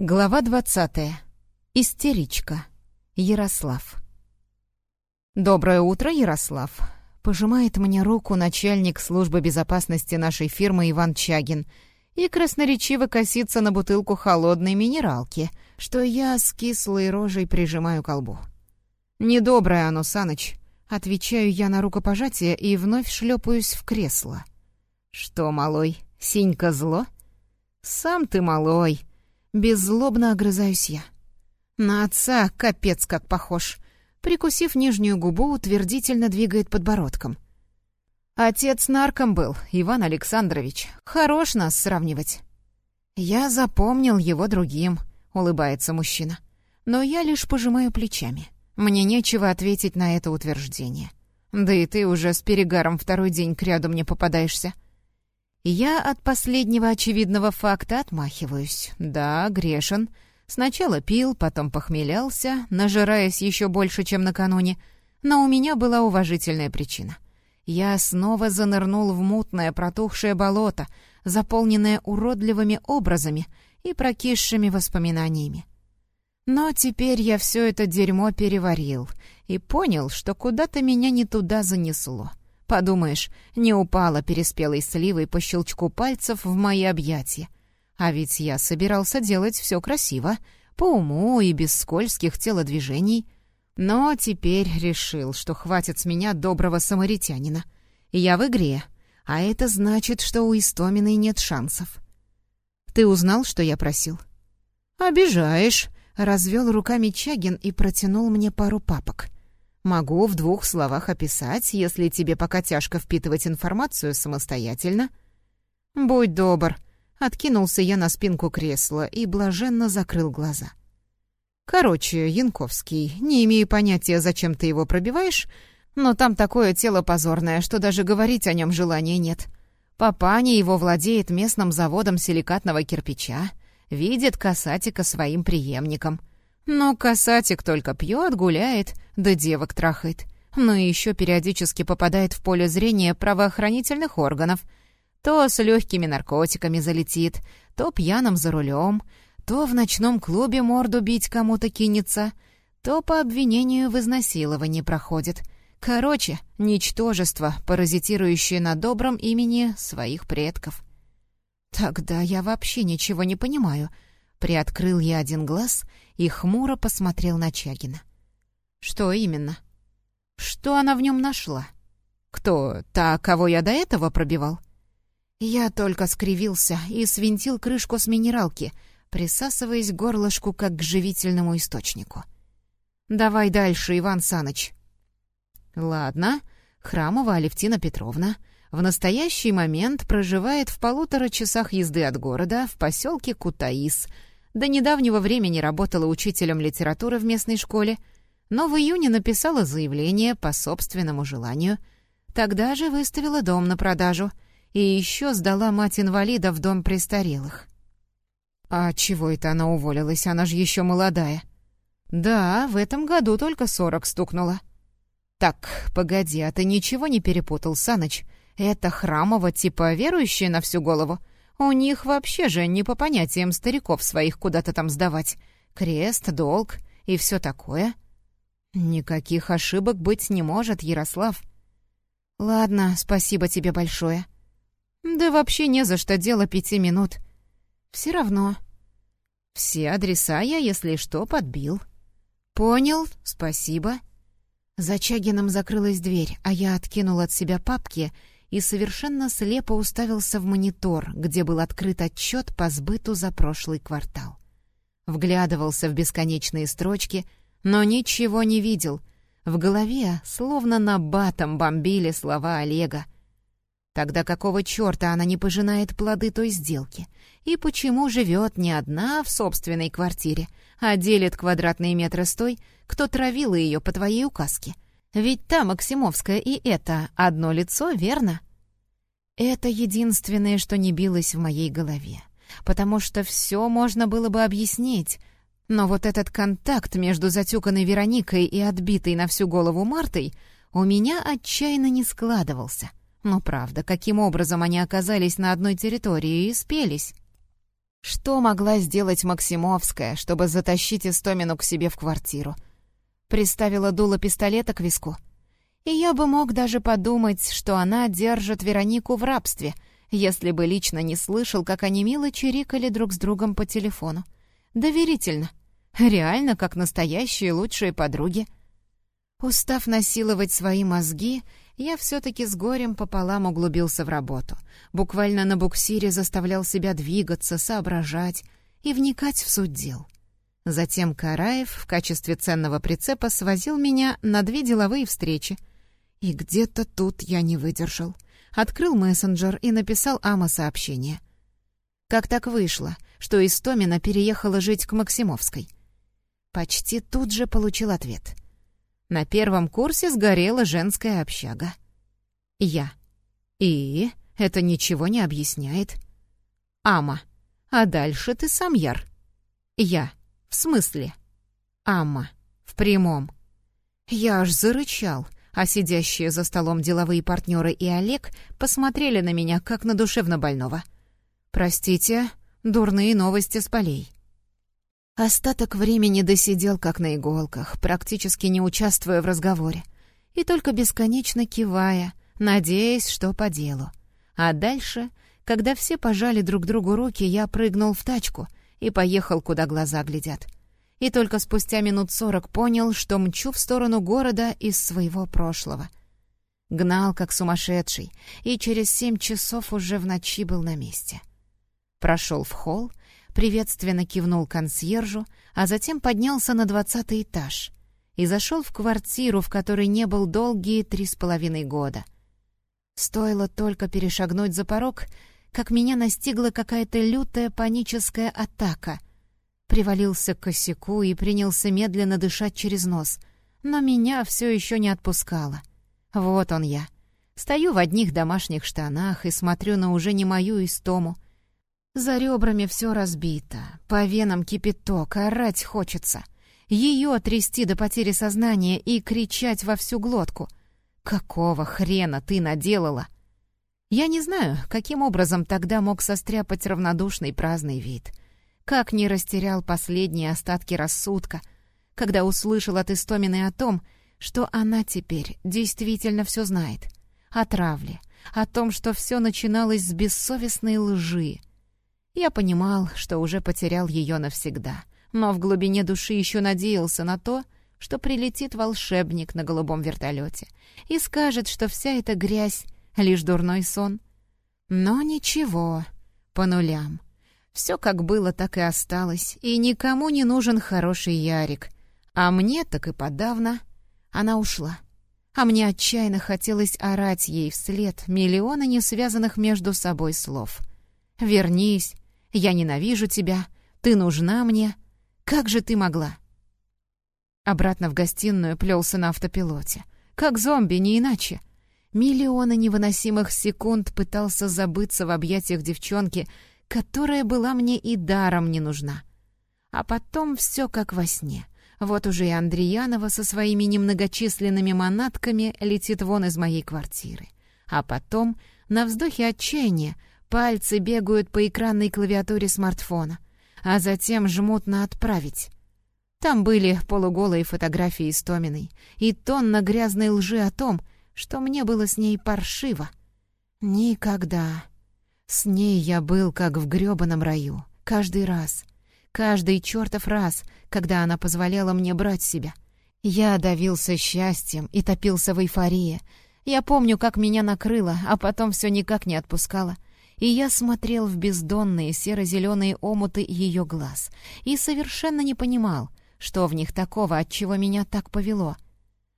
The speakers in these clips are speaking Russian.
Глава двадцатая. Истеричка. Ярослав. «Доброе утро, Ярослав!» Пожимает мне руку начальник службы безопасности нашей фирмы Иван Чагин и красноречиво косится на бутылку холодной минералки, что я с кислой рожей прижимаю колбу. «Недоброе оно, Саныч!» Отвечаю я на рукопожатие и вновь шлепаюсь в кресло. «Что, малой, синька зло?» «Сам ты малой!» Беззлобно огрызаюсь я. На отца капец как похож. Прикусив нижнюю губу, утвердительно двигает подбородком. Отец нарком был, Иван Александрович. Хорош нас сравнивать. Я запомнил его другим, улыбается мужчина. Но я лишь пожимаю плечами. Мне нечего ответить на это утверждение. Да и ты уже с перегаром второй день кряду мне попадаешься. Я от последнего очевидного факта отмахиваюсь. Да, грешен. Сначала пил, потом похмелялся, нажираясь еще больше, чем накануне. Но у меня была уважительная причина. Я снова занырнул в мутное протухшее болото, заполненное уродливыми образами и прокисшими воспоминаниями. Но теперь я все это дерьмо переварил и понял, что куда-то меня не туда занесло. Подумаешь, не упала переспелой сливой по щелчку пальцев в мои объятия. А ведь я собирался делать все красиво, по уму и без скользких телодвижений. Но теперь решил, что хватит с меня доброго самаритянина. Я в игре, а это значит, что у Истоминой нет шансов. Ты узнал, что я просил? «Обижаешь», — развел руками Чагин и протянул мне пару папок — Могу в двух словах описать, если тебе пока тяжко впитывать информацию самостоятельно. Будь добр. Откинулся я на спинку кресла и блаженно закрыл глаза. Короче, Янковский, не имею понятия, зачем ты его пробиваешь, но там такое тело позорное, что даже говорить о нем желания нет. Папаня его владеет местным заводом силикатного кирпича, видит касатика своим преемником. Но касатик только пьет, гуляет, да девок трахает. Но еще периодически попадает в поле зрения правоохранительных органов. То с легкими наркотиками залетит, то пьяным за рулем, то в ночном клубе морду бить кому-то кинется, то по обвинению в изнасиловании проходит. Короче, ничтожество, паразитирующее на добром имени своих предков. Тогда я вообще ничего не понимаю. Приоткрыл я один глаз — и хмуро посмотрел на Чагина. «Что именно?» «Что она в нем нашла?» «Кто? Та, кого я до этого пробивал?» Я только скривился и свинтил крышку с минералки, присасываясь к горлышку как к живительному источнику. «Давай дальше, Иван Саныч». «Ладно, Храмова Алевтина Петровна в настоящий момент проживает в полутора часах езды от города в поселке Кутаис — до недавнего времени работала учителем литературы в местной школе, но в июне написала заявление по собственному желанию. Тогда же выставила дом на продажу и еще сдала мать-инвалида в дом престарелых. А чего это она уволилась? Она же еще молодая. Да, в этом году только сорок стукнула. Так, погоди, а ты ничего не перепутал, Саныч? Это храмово типа верующая на всю голову? У них вообще же не по понятиям стариков своих куда-то там сдавать. Крест, долг и все такое. Никаких ошибок быть не может, Ярослав. Ладно, спасибо тебе большое. Да вообще не за что, дело пяти минут. Все равно. Все адреса я, если что, подбил. Понял, спасибо. За Чагином закрылась дверь, а я откинул от себя папки — и совершенно слепо уставился в монитор, где был открыт отчет по сбыту за прошлый квартал. Вглядывался в бесконечные строчки, но ничего не видел. В голове словно на батом бомбили слова Олега. Тогда какого черта она не пожинает плоды той сделки? И почему живет не одна в собственной квартире, а делит квадратные метры с той, кто травила ее по твоей указке — ведь та Максимовская и это одно лицо, верно? Это единственное, что не билось в моей голове, потому что все можно было бы объяснить. Но вот этот контакт между затюканной Вероникой и отбитой на всю голову Мартой у меня отчаянно не складывался. Но правда, каким образом они оказались на одной территории и спелись? Что могла сделать Максимовская, чтобы затащить Истомину к себе в квартиру? Приставила дуло пистолета к виску. И я бы мог даже подумать, что она держит Веронику в рабстве, если бы лично не слышал, как они мило чирикали друг с другом по телефону. Доверительно. Реально, как настоящие лучшие подруги. Устав насиловать свои мозги, я все-таки с горем пополам углубился в работу. Буквально на буксире заставлял себя двигаться, соображать и вникать в суть дел. Затем Караев в качестве ценного прицепа свозил меня на две деловые встречи. И где-то тут я не выдержал. Открыл мессенджер и написал Ама сообщение. Как так вышло, что Истомина переехала жить к Максимовской? Почти тут же получил ответ — на первом курсе сгорела женская общага. Я. И это ничего не объясняет. Ама. А дальше ты сам яр. Я. В смысле? Ама. В прямом. Я аж зарычал, а сидящие за столом деловые партнеры и Олег посмотрели на меня, как на душевно больного. «Простите, дурные новости с полей». Остаток времени досидел как на иголках, практически не участвуя в разговоре, и только бесконечно кивая, надеясь, что по делу. А дальше, когда все пожали друг другу руки, я прыгнул в тачку и поехал, куда глаза глядят. И только спустя минут сорок понял, что мчу в сторону города из своего прошлого. Гнал, как сумасшедший, и через семь часов уже в ночи был на месте. Прошел в холл, приветственно кивнул консьержу, а затем поднялся на двадцатый этаж и зашел в квартиру, в которой не был долгие три с половиной года. Стоило только перешагнуть за порог, как меня настигла какая-то лютая паническая атака. Привалился к косяку и принялся медленно дышать через нос, но меня все еще не отпускало. Вот он я. Стою в одних домашних штанах и смотрю на уже не мою истому — за ребрами все разбито, по венам кипяток, орать хочется. Ее трясти до потери сознания и кричать во всю глотку. «Какого хрена ты наделала?» Я не знаю, каким образом тогда мог состряпать равнодушный праздный вид. Как не растерял последние остатки рассудка, когда услышал от Истомины о том, что она теперь действительно все знает. О травле, о том, что все начиналось с бессовестной лжи, я понимал, что уже потерял ее навсегда, но в глубине души еще надеялся на то, что прилетит волшебник на голубом вертолете и скажет, что вся эта грязь — лишь дурной сон. Но ничего, по нулям. Все как было, так и осталось, и никому не нужен хороший Ярик. А мне так и подавно. Она ушла. А мне отчаянно хотелось орать ей вслед миллионы несвязанных между собой слов. «Вернись, я ненавижу тебя. Ты нужна мне. Как же ты могла?» Обратно в гостиную плелся на автопилоте. Как зомби, не иначе. Миллионы невыносимых секунд пытался забыться в объятиях девчонки, которая была мне и даром не нужна. А потом все как во сне. Вот уже и Андреянова со своими немногочисленными манатками летит вон из моей квартиры. А потом, на вздохе отчаяния, Пальцы бегают по экранной клавиатуре смартфона, а затем жмут на «Отправить». Там были полуголые фотографии с Томиной и тонна грязной лжи о том, что мне было с ней паршиво. Никогда. С ней я был как в грёбаном раю. Каждый раз. Каждый чертов раз, когда она позволяла мне брать себя. Я давился счастьем и топился в эйфории. Я помню, как меня накрыло, а потом все никак не отпускало — и я смотрел в бездонные серо-зеленые омуты ее глаз и совершенно не понимал, что в них такого, от чего меня так повело.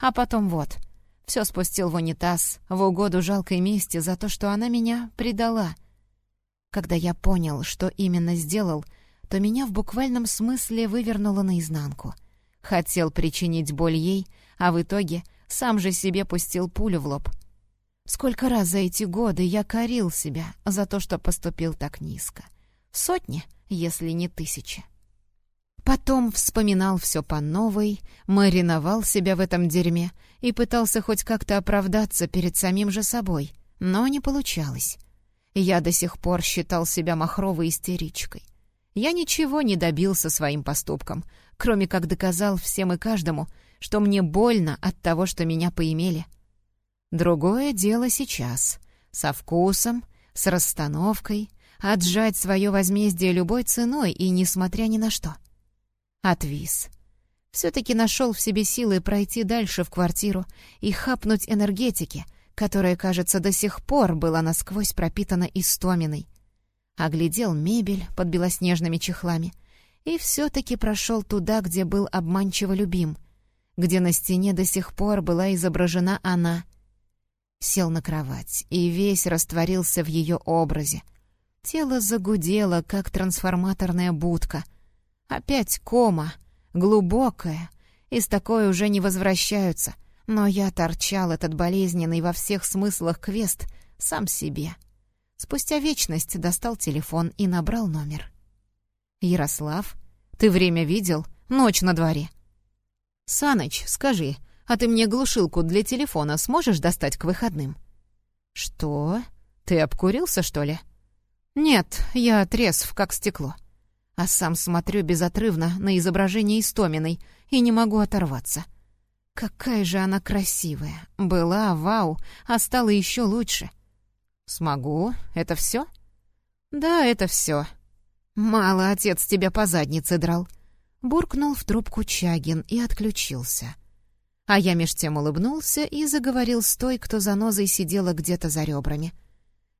А потом вот, все спустил в унитаз в угоду жалкой мести за то, что она меня предала. Когда я понял, что именно сделал, то меня в буквальном смысле вывернуло наизнанку. Хотел причинить боль ей, а в итоге сам же себе пустил пулю в лоб — Сколько раз за эти годы я корил себя за то, что поступил так низко. Сотни, если не тысячи. Потом вспоминал все по новой, мариновал себя в этом дерьме и пытался хоть как-то оправдаться перед самим же собой, но не получалось. Я до сих пор считал себя махровой истеричкой. Я ничего не добился своим поступком, кроме как доказал всем и каждому, что мне больно от того, что меня поимели. Другое дело сейчас. Со вкусом, с расстановкой, отжать свое возмездие любой ценой и несмотря ни на что. Отвис. Все-таки нашел в себе силы пройти дальше в квартиру и хапнуть энергетики, которая, кажется, до сих пор была насквозь пропитана истоминой оглядел мебель под белоснежными чехлами и все-таки прошел туда, где был обманчиво любим, где на стене до сих пор была изображена она. Сел на кровать и весь растворился в ее образе. Тело загудело, как трансформаторная будка. Опять кома, глубокая, из такой уже не возвращаются, но я торчал этот болезненный во всех смыслах квест сам себе. Спустя вечность достал телефон и набрал номер. «Ярослав, ты время видел? Ночь на дворе». «Саныч, скажи, а ты мне глушилку для телефона сможешь достать к выходным?» «Что? Ты обкурился, что ли?» «Нет, я трезв, как стекло. А сам смотрю безотрывно на изображение Истоминой и не могу оторваться. Какая же она красивая! Была, вау, а стала еще лучше!» «Смогу. Это все?» «Да, это все. Мало отец тебя по заднице драл». Буркнул в трубку Чагин и отключился. А я меж тем улыбнулся и заговорил с той, кто за нозой сидела где-то за ребрами.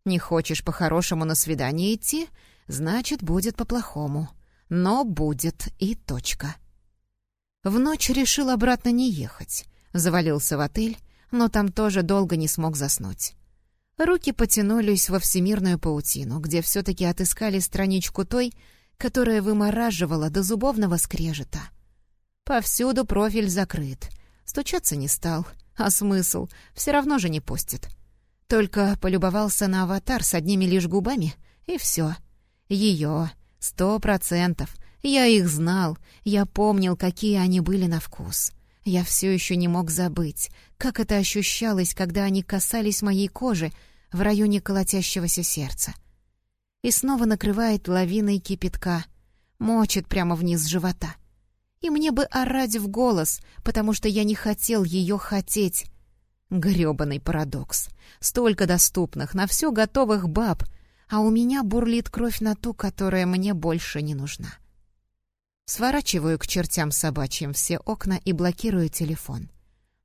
«Не хочешь по-хорошему на свидание идти? Значит, будет по-плохому. Но будет и точка». В ночь решил обратно не ехать. Завалился в отель, но там тоже долго не смог заснуть. Руки потянулись во всемирную паутину, где все-таки отыскали страничку той, которая вымораживала до зубовного скрежета. Повсюду профиль закрыт. Стучаться не стал. А смысл? Все равно же не постит. Только полюбовался на аватар с одними лишь губами, и все. Ее. Сто процентов. Я их знал. Я помнил, какие они были на вкус. Я все еще не мог забыть, как это ощущалось, когда они касались моей кожи в районе колотящегося сердца. И снова накрывает лавиной кипятка, мочит прямо вниз живота. И мне бы орать в голос, потому что я не хотел ее хотеть. Грёбаный парадокс. Столько доступных, на все готовых баб, а у меня бурлит кровь на ту, которая мне больше не нужна. Сворачиваю к чертям собачьим все окна и блокирую телефон.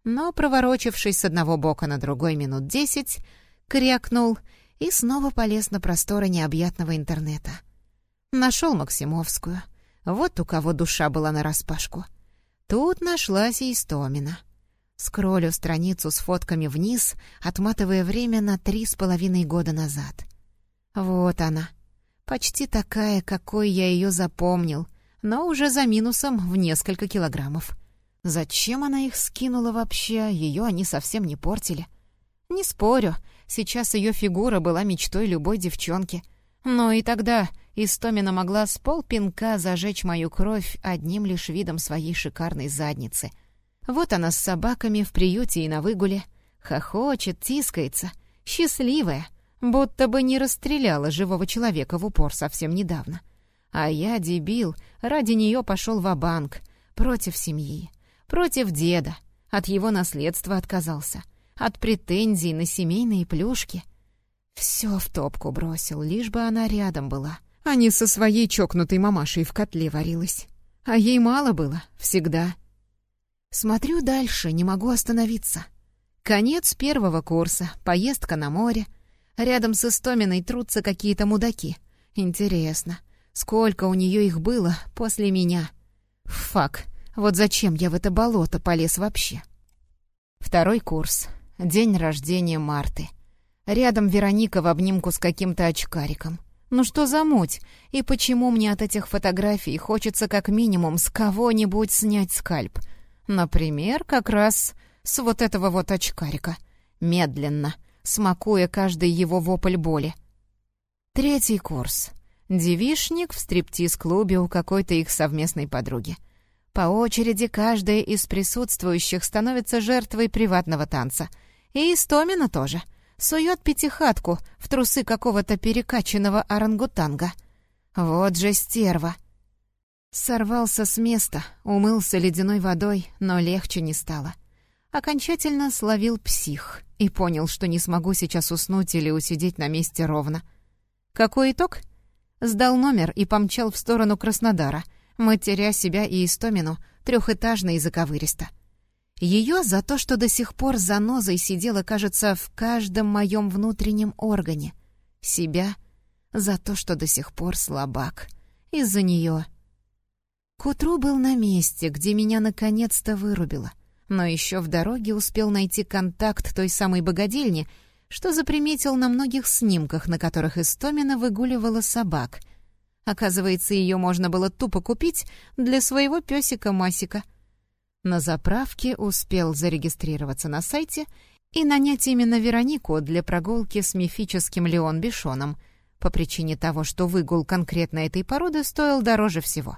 Но, проворочившись с одного бока на другой минут десять, крякнул и снова полез на просторы необъятного интернета. Нашел Максимовскую. Вот у кого душа была нараспашку. Тут нашлась и Истомина. Скроллю страницу с фотками вниз, отматывая время на три с половиной года назад. Вот она. Почти такая, какой я ее запомнил — но уже за минусом в несколько килограммов. Зачем она их скинула вообще? Ее они совсем не портили. Не спорю, сейчас ее фигура была мечтой любой девчонки. Но и тогда Истомина могла с полпинка зажечь мою кровь одним лишь видом своей шикарной задницы. Вот она с собаками в приюте и на выгуле. Хохочет, тискается, счастливая, будто бы не расстреляла живого человека в упор совсем недавно. А я, дебил, ради нее пошел в банк против семьи, против деда, от его наследства отказался, от претензий на семейные плюшки. Все в топку бросил, лишь бы она рядом была, а не со своей чокнутой мамашей в котле варилась. А ей мало было, всегда. Смотрю дальше, не могу остановиться. Конец первого курса, поездка на море. Рядом с Истоминой трутся какие-то мудаки. Интересно, Сколько у нее их было после меня? Фак, вот зачем я в это болото полез вообще? Второй курс. День рождения Марты. Рядом Вероника в обнимку с каким-то очкариком. Ну что за муть? И почему мне от этих фотографий хочется как минимум с кого-нибудь снять скальп? Например, как раз с вот этого вот очкарика. Медленно, смакуя каждый его вопль боли. Третий курс. Девишник в стриптиз-клубе у какой-то их совместной подруги. По очереди каждая из присутствующих становится жертвой приватного танца. И Истомина тоже. Сует пятихатку в трусы какого-то перекачанного орангутанга. Вот же стерва. Сорвался с места, умылся ледяной водой, но легче не стало. Окончательно словил псих и понял, что не смогу сейчас уснуть или усидеть на месте ровно. Какой итог? Сдал номер и помчал в сторону Краснодара, матеря себя и Истомину трехэтажно и заковыристо. Ее за то, что до сих пор занозой сидела, кажется, в каждом моем внутреннем органе. Себя за то, что до сих пор слабак. Из-за нее. К утру был на месте, где меня наконец-то вырубило. Но еще в дороге успел найти контакт той самой богадельни, что заприметил на многих снимках, на которых Истомина выгуливала собак. Оказывается, ее можно было тупо купить для своего песика Масика — на заправке успел зарегистрироваться на сайте и нанять именно Веронику для прогулки с мифическим Леон Бишоном по причине того, что выгул конкретно этой породы стоил дороже всего.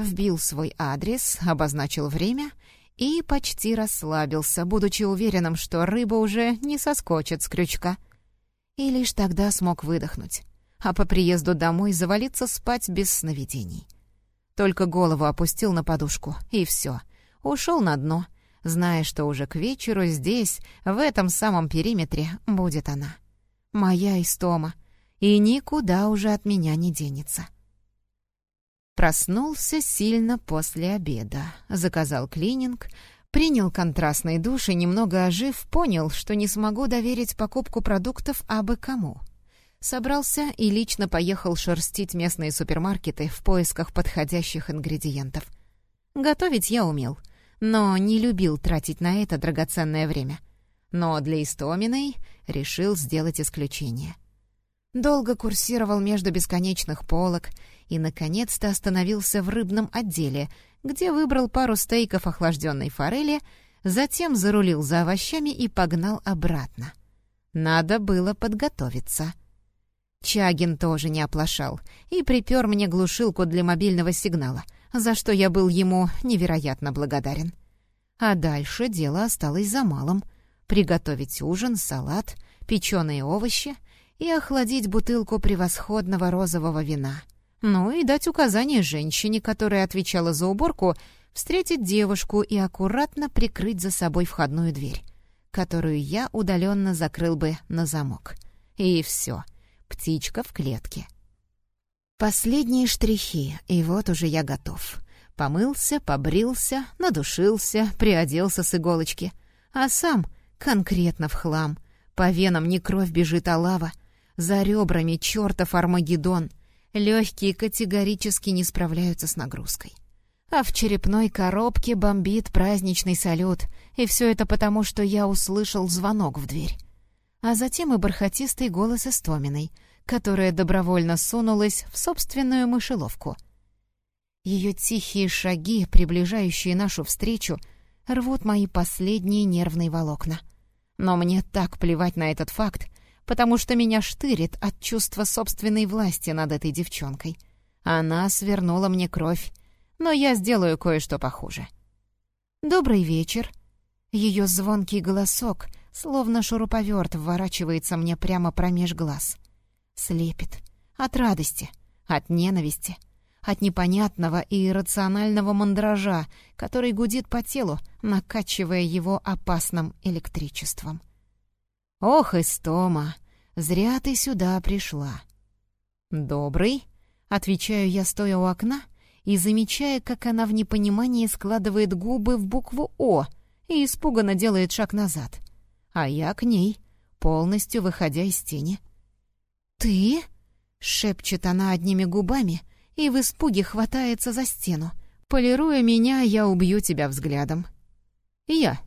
Вбил свой адрес, обозначил время и почти расслабился, будучи уверенным, что рыба уже не соскочит с крючка. И лишь тогда смог выдохнуть, а по приезду домой завалиться спать без сновидений. Только голову опустил на подушку, и все — ушел на дно, зная, что уже к вечеру здесь, в этом самом периметре, будет она. Моя истома, и никуда уже от меня не денется. Проснулся сильно после обеда, заказал клининг, принял контрастный душ и, немного ожив, понял, что не смогу доверить покупку продуктов абы кому. Собрался и лично поехал шерстить местные супермаркеты в поисках подходящих ингредиентов. Готовить я умел — но не любил тратить на это драгоценное время. Но для Истоминой решил сделать исключение. Долго курсировал между бесконечных полок и, наконец-то, остановился в рыбном отделе, где выбрал пару стейков охлажденной форели, затем зарулил за овощами и погнал обратно. Надо было подготовиться. Чагин тоже не оплошал и припер мне глушилку для мобильного сигнала — за что я был ему невероятно благодарен. А дальше дело осталось за малым — приготовить ужин, салат, печеные овощи и охладить бутылку превосходного розового вина. Ну и дать указание женщине, которая отвечала за уборку, встретить девушку и аккуратно прикрыть за собой входную дверь, которую я удаленно закрыл бы на замок. И все, птичка в клетке. Последние штрихи, и вот уже я готов. Помылся, побрился, надушился, приоделся с иголочки. А сам конкретно в хлам. По венам не кровь бежит, а лава. За ребрами чертов Армагеддон. Легкие категорически не справляются с нагрузкой. А в черепной коробке бомбит праздничный салют. И все это потому, что я услышал звонок в дверь. А затем и бархатистый голос Истоминой — которая добровольно сунулась в собственную мышеловку. Ее тихие шаги, приближающие нашу встречу, рвут мои последние нервные волокна. Но мне так плевать на этот факт, потому что меня штырит от чувства собственной власти над этой девчонкой. Она свернула мне кровь, но я сделаю кое-что похуже. «Добрый вечер». Ее звонкий голосок, словно шуруповерт, вворачивается мне прямо промеж глаз — слепит. От радости, от ненависти, от непонятного и иррационального мандража, который гудит по телу, накачивая его опасным электричеством. «Ох, Истома, зря ты сюда пришла». «Добрый», — отвечаю я, стоя у окна, и замечая, как она в непонимании складывает губы в букву «О» и испуганно делает шаг назад. А я к ней, полностью выходя из тени. «Ты?» — шепчет она одними губами и в испуге хватается за стену. «Полируя меня, я убью тебя взглядом». «Я»,